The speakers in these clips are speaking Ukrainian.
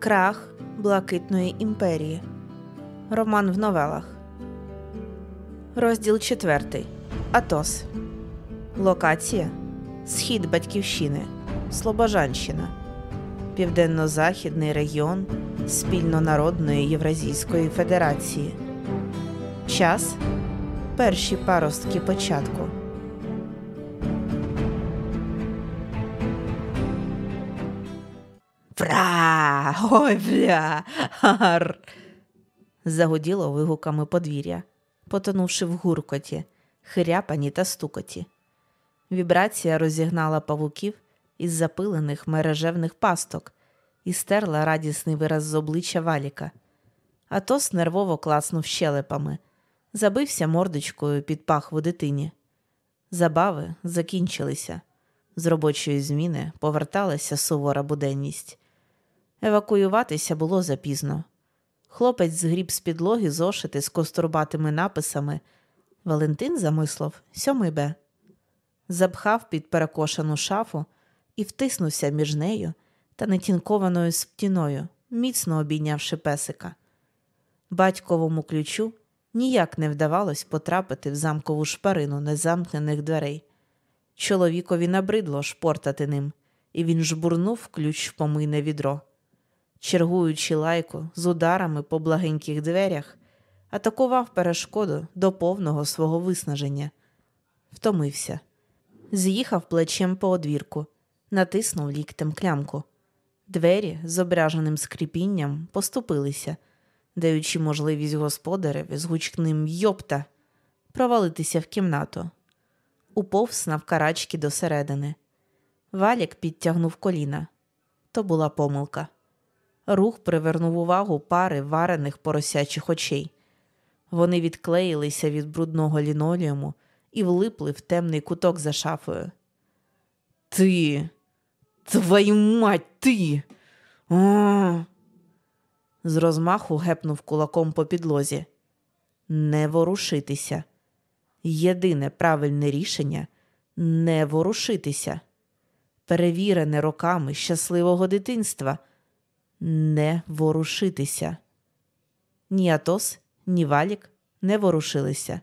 Крах Блакитної імперії. Роман в новелах. Розділ 4. Атос. Локація. Схід Батьківщини. Слобожанщина. Південно-Західний регіон Спільнонародної Євразійської Федерації. Час. Перші паростки початку. Ой, бля! Гар! Загуділо вигуками подвір'я, потонувши в гуркоті, хиряпані та стукоті. Вібрація розігнала павуків із запилених мережевних пасток і стерла радісний вираз з обличчя валіка. Атос нервово класнув щелепами, забився мордочкою під пахву дитині. Забави закінчилися. З робочої зміни поверталася сувора буденність. Евакуюватися було запізно. Хлопець згріб з підлоги зошити з кострубатими написами. Валентин замислов сьомий Б. Запхав під перекошену шафу і втиснувся між нею та нетінкованою стіною, міцно обійнявши песика. Батьковому ключу ніяк не вдавалось потрапити в замкову шпарину незамкнених дверей. Чоловікові набридло шпортати ним, і він жбурнув ключ в помийне відро. Чергуючи лайку з ударами по благеньких дверях, атакував перешкоду до повного свого виснаження, втомився, з'їхав плечем по одвірку, натиснув ліктем клямку. Двері з ображеним скрипінням поступилися, даючи можливість господареві з гучним йопта провалитися в кімнату. Уповз навкарачки досередини. Валік підтягнув коліна. То була помилка. Рух привернув увагу пари варених поросячих очей. Вони відклеїлися від брудного лінолеуму і влипли в темний куток за шафою. Ти, твою мать, ти. А! З розмаху гепнув кулаком по підлозі. Не ворушитися. Єдине правильне рішення не ворушитися. Перевірене роками щасливого дитинства не ворушитися. Ні Атос, ні Валік не ворушилися.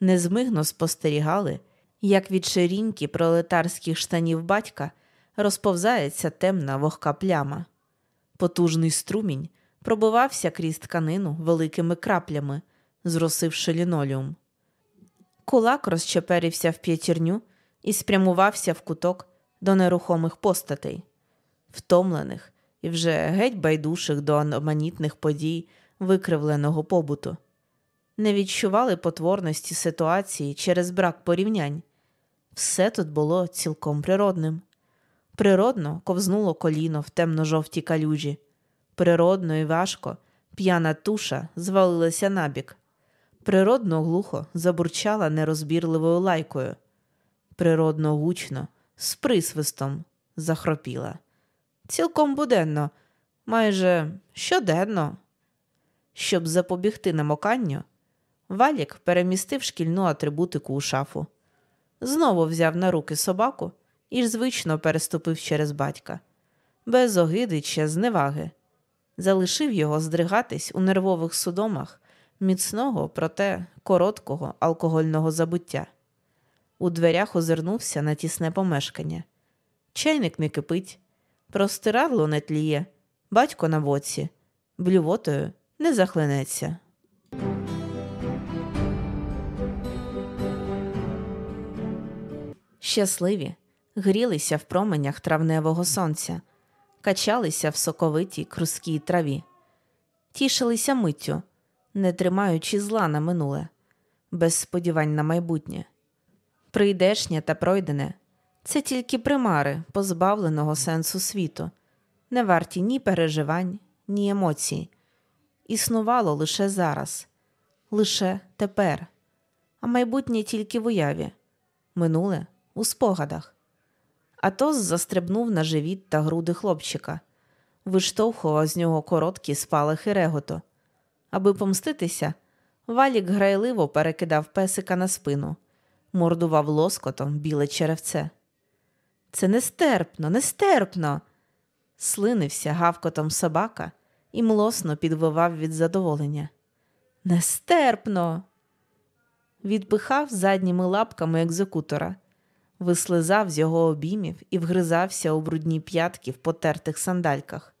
Незмигно спостерігали, як від ширіньки пролетарських штанів батька розповзається темна вогка пляма. Потужний струмінь пробивався крізь тканину великими краплями, зросивши лінолеум. Кулак розчеперився в п'ятірню і спрямувався в куток до нерухомих постатей, втомлених і вже геть байдуших до аноманітних подій викривленого побуту. Не відчували потворності ситуації через брак порівнянь. Все тут було цілком природним. Природно ковзнуло коліно в темно-жовтій калюжі. Природно і важко п'яна туша звалилася набік. Природно глухо забурчала нерозбірливою лайкою. Природно гучно, з присвистом захропіла. Цілком буденно, майже щоденно. Щоб запобігти намоканню, Валік перемістив шкільну атрибутику у шафу. Знову взяв на руки собаку і ж звично переступив через батька, без огиди чи зневаги. Залишив його здригатись у нервових судомах міцного, проте короткого алкогольного забуття. У дверях озирнувся на тісне помешкання. Чайник не кипить, простирадло не тліє, батько на боці, блювотою не захлинеться. Щасливі грілися в променях травневого сонця, качалися в соковитій крускій траві, тішилися миттю, не тримаючи зла на минуле, без сподівань на майбутнє. Прийдешнє та пройдене це тільки примари позбавленого сенсу світу, не варті ні переживань, ні емоцій. Існувало лише зараз, лише тепер, а майбутнє тільки в уяві, минуле у спогадах. Атос застрибнув на живіт та груди хлопчика, виштовхував з нього короткі спалахи реготу. Аби помститися, валік грайливо перекидав песика на спину, мордував лоскотом біле черевце. Це нестерпно, нестерпно. слинився гавкотом собака і млосно підвивав від задоволення. Нестерпно. Відпихав задніми лапками екзекутора, вислизав з його обіймів і вгризався у брудні п'ятки в потертих сандальках.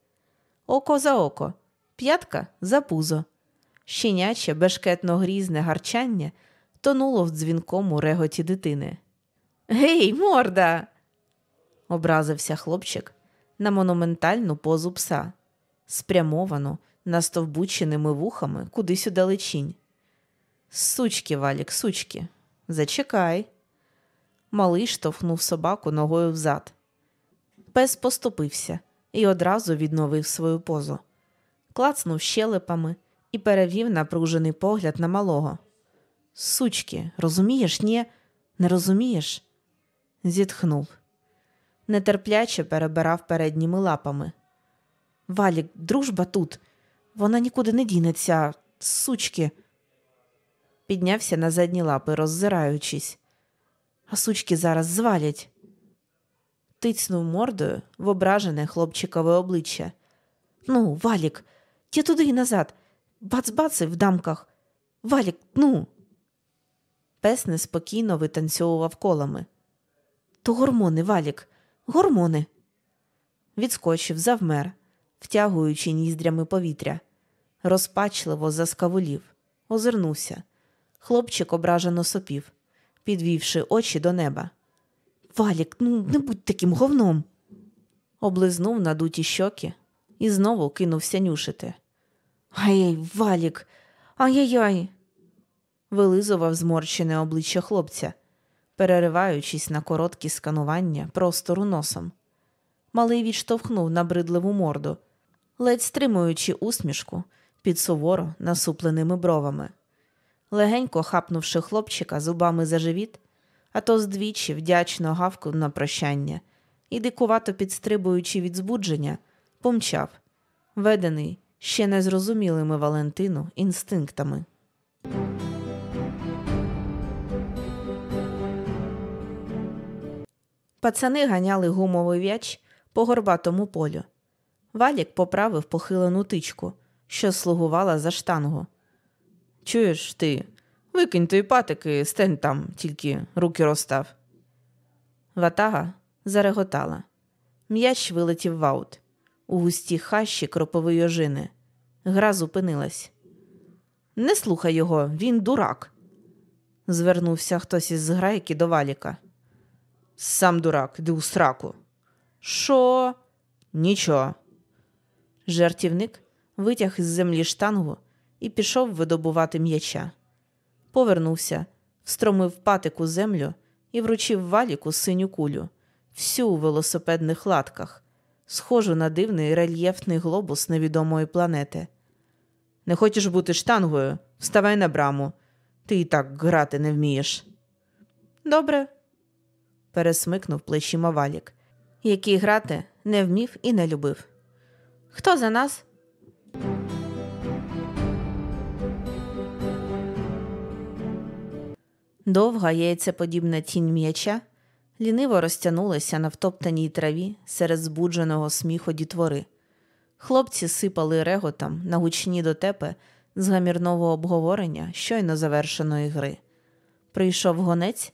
Око за око, п'ятка за пузо. Щеняче, бешкетно грізне гарчання тонуло в дзвінкому реготі дитини. Гей, морда! Образився хлопчик на монументальну позу пса, спрямовану настовбученими вухами кудись удалечінь. Сучки, Валік, сучки, зачекай. Малий штовхнув собаку ногою взад. Пес поступився і одразу відновив свою позу, клацнув щелепами і перевів напружений погляд на малого. Сучки, розумієш, ні? Не розумієш? Зітхнув. Нетерпляче перебирав передніми лапами. Валік, дружба тут. Вона нікуди не дінеться, сучки. Піднявся на задні лапи, роззираючись. А сучки зараз звалять. Тицнув мордою в ображене хлопчикове обличчя. Ну, Валік, ті туди і назад. Бац-баци в дамках. Валік, ну. Пес неспокійно витанцьовував колами. То гормони, Валік, гормони. Відскочив, завмер, втягуючи ніздрями повітря. Розпачливо заскавулів, озирнувся. Хлопчик ображено сопів, підвівши очі до неба. Валік, ну не будь таким говном. Облизнув надуті щоки і знову кинувся нюшити. Ай, Валік, ай-яй-яй. Вилизував зморщене обличчя хлопця, перериваючись на короткі сканування простору носом. Малий відштовхнув набридливу морду, ледь стримуючи усмішку під суворо насупленими бровами. Легенько хапнувши хлопчика зубами за живіт, а то здвічі вдячно гавкнув на прощання і, дикувато підстрибуючи від збудження, помчав, ведений ще незрозумілими Валентину інстинктами. Пацани ганяли гумовий в'яч по горбатому полю. Валік поправив похилену тичку, що слугувала за штангу. Чуєш ти, викинь той патики, стень там, тільки руки розстав. Ватага зареготала. М'яч вилетів в аут. У густій хащі кропової ожини. Гра зупинилась. Не слухай його, він дурак. Звернувся хтось із зграйки до валіка. Сам дурак, іди у сраку. Що? Нічого. Жартівник витяг із землі штангу і пішов видобувати м'яча. Повернувся, встромив патику землю і вручив валіку синю кулю, всю у велосипедних латках, схожу на дивний рельєфний глобус невідомої планети. Не хочеш бути штангою? Вставай на браму. Ти і так грати не вмієш. Добре, пересмикнув плечима валік, який грати не вмів і не любив. Хто за нас? Довга яйцеподібна тінь м'яча ліниво розтягнулася на втоптаній траві серед збудженого сміху дітвори. Хлопці сипали реготом на гучні дотепи з гамірного обговорення щойно завершеної гри. Прийшов гонець,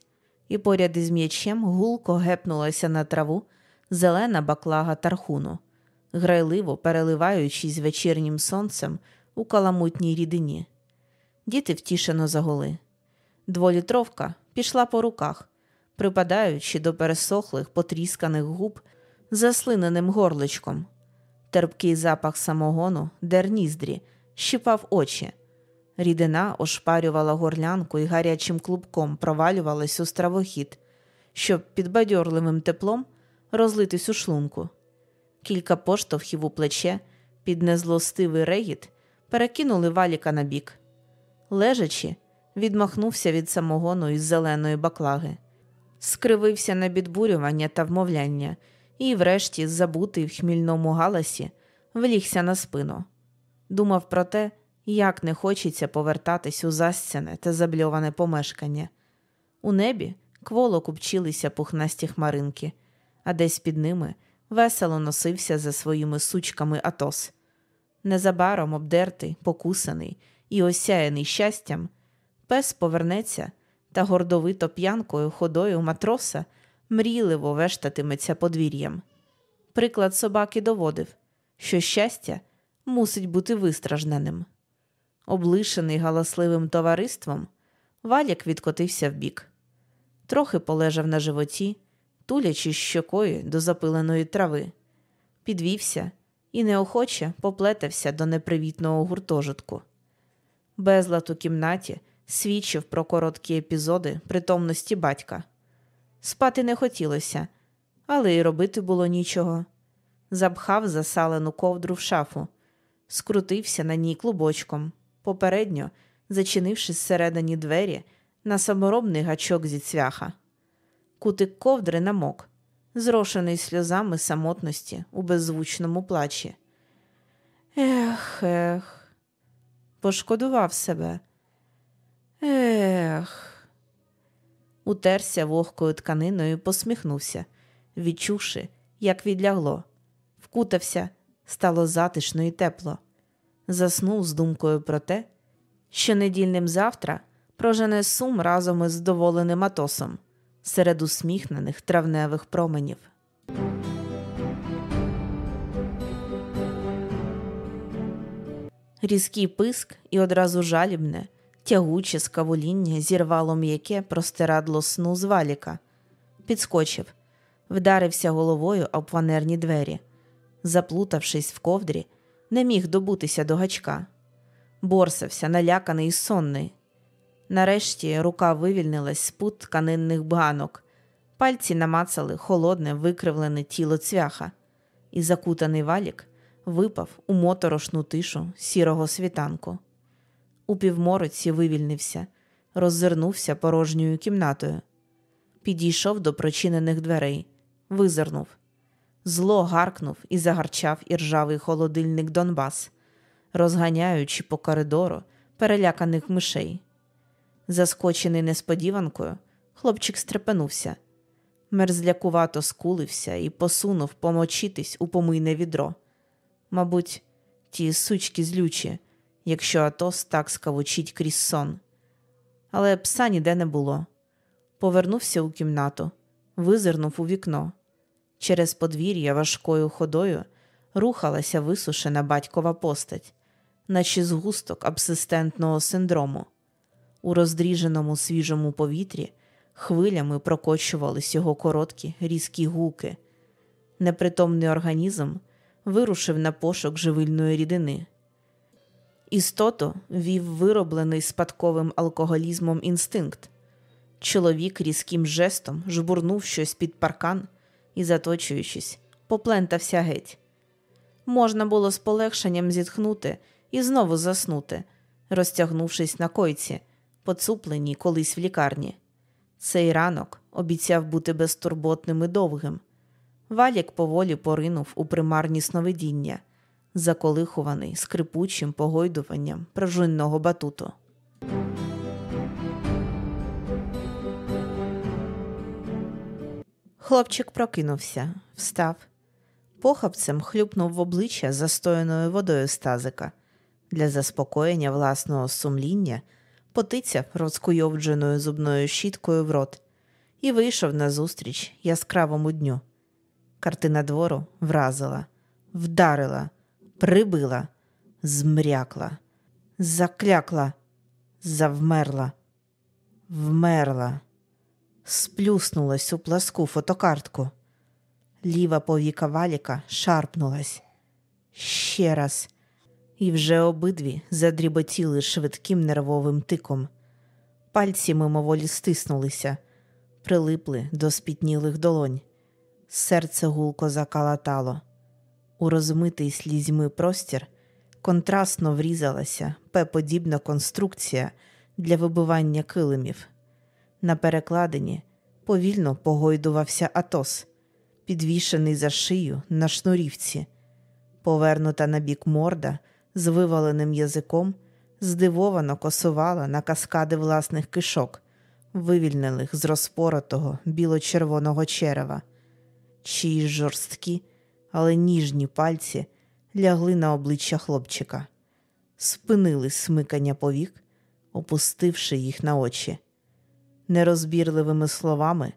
і поряд із м'ячем гулко гепнулася на траву зелена баклага тархуну, грайливо переливаючись вечірнім сонцем у каламутній рідині. Діти втішено загули. Дволітровка пішла по руках, припадаючи до пересохлих, потрісканих губ заслиненим горличком. Терпкий запах самогону, дер ніздрі, щипав очі. Рідина ошпарювала горлянку і гарячим клубком провалювалась у стравохід, щоб під бадьорливим теплом розлитись у шлунку. Кілька поштовхів у плече під незлостивий регіт перекинули валіка на бік. Лежачи, відмахнувся від самогону із зеленої баклаги, скривився на підбурювання та вмовляння і, врешті, забутий в хмільному галасі, влігся на спину. Думав про те, як не хочеться повертатись у засцяне та забльоване помешкання. У небі кволо купчилися пухнасті хмаринки, а десь під ними весело носився за своїми сучками Атос. Незабаром обдертий, покусаний і осяяний щастям, пес повернеться та гордовито п'янкою ходою матроса мрійливо вештатиметься подвір'ям. Приклад собаки доводив, що щастя мусить бути вистражненим. Облишений галасливим товариством, валік відкотився вбік. Трохи полежав на животі, тулячи щокою до запиленої трави, підвівся і неохоче поплетався до непривітного гуртожитку. Безлад у кімнаті свідчив про короткі епізоди притомності батька. Спати не хотілося, але й робити було нічого. Запхав засалену ковдру в шафу, скрутився на ній клубочком, попередньо зачинивши зсередині двері на саморобний гачок зі цвяха. Кутик ковдри намок, зрошений сльозами самотності у беззвучному плачі. Ех, ех, пошкодував себе. Ех. Утерся вогкою тканиною посміхнувся, відчувши, як відлягло, вкутався, стало затишно і тепло. Заснув з думкою про те, що недільним завтра прожене сум разом із здоволеним Атосом серед усміхнених травневих променів. Різкий писк і одразу жалібне, тягуче скавуління зірвало м'яке простирадло сну з валіка. Підскочив, вдарився головою об фанерні двері. Заплутавшись в ковдрі, не міг добутися до гачка. Борсався, наляканий і сонний. Нарешті рука вивільнилась з пут тканинних бганок, пальці намацали холодне, викривлене тіло цвяха, і закутаний валік випав у моторошну тишу сірого світанку. У півмороці вивільнився, роззирнувся порожньою кімнатою, підійшов до прочинених дверей, визирнув. Зло гаркнув і загарчав іржавий холодильник Донбас, розганяючи по коридору переляканих мишей. Заскочений несподіванкою, хлопчик стрепенувся, мерзлякувато скулився і посунув помочитись у помийне відро. Мабуть, ті сучки злючі, якщо Атос так скавучить крізь сон. Але пса ніде не було. Повернувся у кімнату, визирнув у вікно. Через подвір'я важкою ходою рухалася висушена батькова постать, наче згусток абсистентного синдрому. У роздріженому свіжому повітрі хвилями прокочувались його короткі різкі гуки. Непритомний організм вирушив на пошук живильної рідини. Істоту вів вироблений спадковим алкоголізмом інстинкт. Чоловік різким жестом жбурнув щось під паркан і, заточуючись, поплентався геть. Можна було з полегшенням зітхнути і знову заснути, розтягнувшись на койці, поцупленій колись в лікарні. Цей ранок обіцяв бути безтурботним і довгим. Валік поволі поринув у примарні сновидіння, заколихуваний скрипучим погойдуванням пружинного батуту. Хлопчик прокинувся, встав, похапцем хлюпнув в обличчя застояною водою з тазика. Для заспокоєння власного сумління потицяв розкуйовдженою зубною щіткою в рот і вийшов назустріч яскравому дню. Картина двору вразила, вдарила, прибила, змрякла, заклякла, завмерла, вмерла, сплюснулась у пласку фотокартку. Ліва повіка валіка шарпнулась. Ще раз, і вже обидві задріботіли швидким нервовим тиком. Пальці мимоволі стиснулися, прилипли до спітнілих долонь. Серце гулко закалатало. У розмитий слізьми простір контрастно врізалася П-подібна конструкція для вибивання килимів. На перекладині повільно погойдувався Атос, підвішений за шию на шнурівці, повернута на бік морда з виваленим язиком, здивовано косувала на каскади власних кишок, вивільнених з розпоротого біло-червоного черева. Чиїсь жорсткі, але ніжні пальці лягли на обличчя хлопчика, спинили смикання повік, опустивши їх на очі. Нерозбірливими словами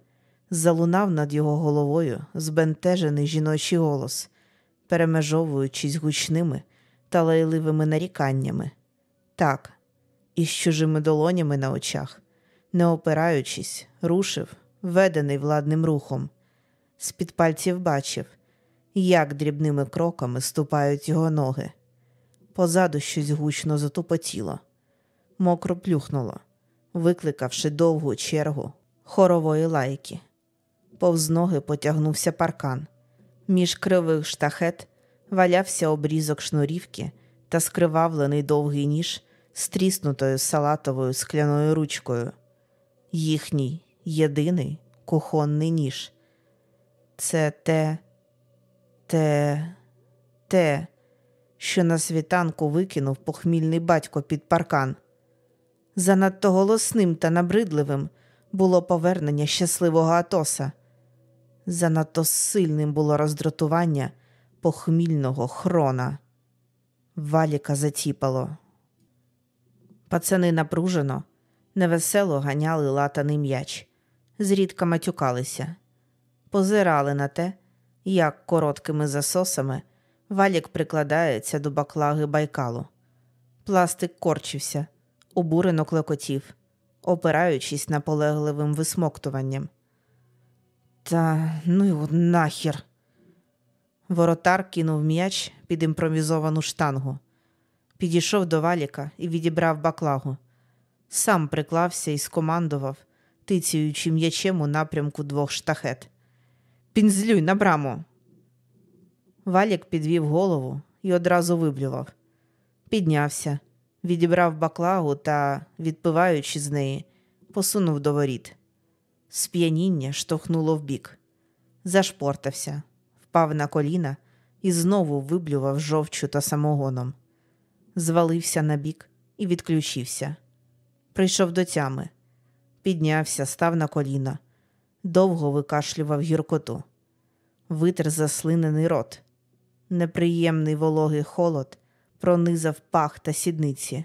залунав над його головою збентежений жіночий голос, перемежовуючись гучними та лайливими наріканнями. Так, із чужими долонями на очах, не опираючись, рушив, ведений владним рухом. З-під пальців бачив, як дрібними кроками ступають його ноги. Позаду щось гучно затупотіло, мокро плюхнуло, викликавши довгу чергу хорової лайки. Повз ноги потягнувся паркан. Між кривих штахет валявся обрізок шнурівки та скривавлений довгий ніж з тріснутою салатовою скляною ручкою. Їхній єдиний кухонний ніж. Це те, те, те, що на світанку викинув похмільний батько під паркан. Занадто голосним та набридливим було повернення щасливого Атоса. Занадто сильним було роздратування похмільного хрона. Валіка затіпало. Пацани напружено, невесело ганяли латаний м'яч, зрідка матюкалися, позирали на те, як короткими засосами валік прикладається до баклаги байкалу. Пластик корчився, обурено клекотів, опираючись наполегливим висмоктуванням. Та ну його нахер. Воротар кинув м'яч під імпровізовану штангу, підійшов до валіка і відібрав баклагу. Сам приклався і скомандував, тицяючи м'ячем у напрямку двох штахет. Пінзлюй на браму. Валік підвів голову і одразу виблював. Піднявся, відібрав баклагу та, відпиваючи з неї, посунув до воріт. Сп'яніння штовхнуло вбік. Зашпортався, впав на коліна і знову виблював жовчу та самогоном. Звалився на бік і відключився. Прийшов до тями, піднявся, став на коліна, довго викашлював гіркоту, витер заслинений рот. Неприємний вологий холод пронизав пах та сідниці.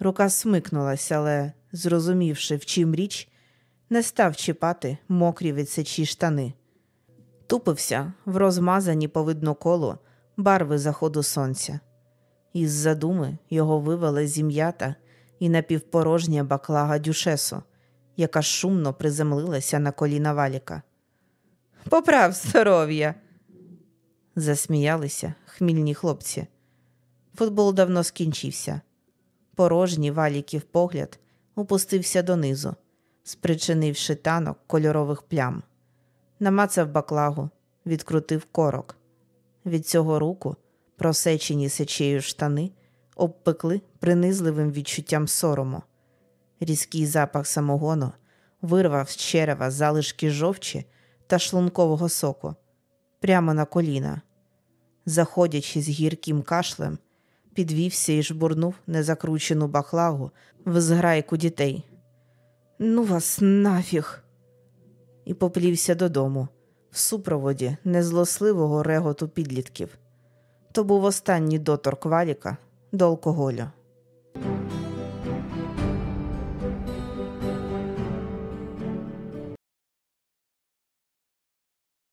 Рука смикнулася, але, зрозумівши, в чим річ, не став чіпати мокрі від сечі штани. Тупився в розмазані по видно коло барви заходу сонця. Із задуми його вивела зім'ята і напівпорожня баклага дюшесу, яка шумно приземлилася на коліна валіка. Поправ здоров'я. Засміялися хмільні хлопці. Футбол давно скінчився. Порожній валіків погляд опустився донизу, спричинивши танок кольорових плям. Намацав баклагу, відкрутив корок. Від цього руку просечені сечею штани обпекли принизливим відчуттям сорому. Різкий запах самогону вирвав з черева залишки жовчі та шлункового соку прямо на коліна. Заходячи з гірким кашлем, підвівся і жбурнув незакручену бахлагу в зграйку дітей. Ну вас нафіг. І поплівся додому в супроводі незлосливого реготу підлітків. То був останній доторк валіка до алкоголю.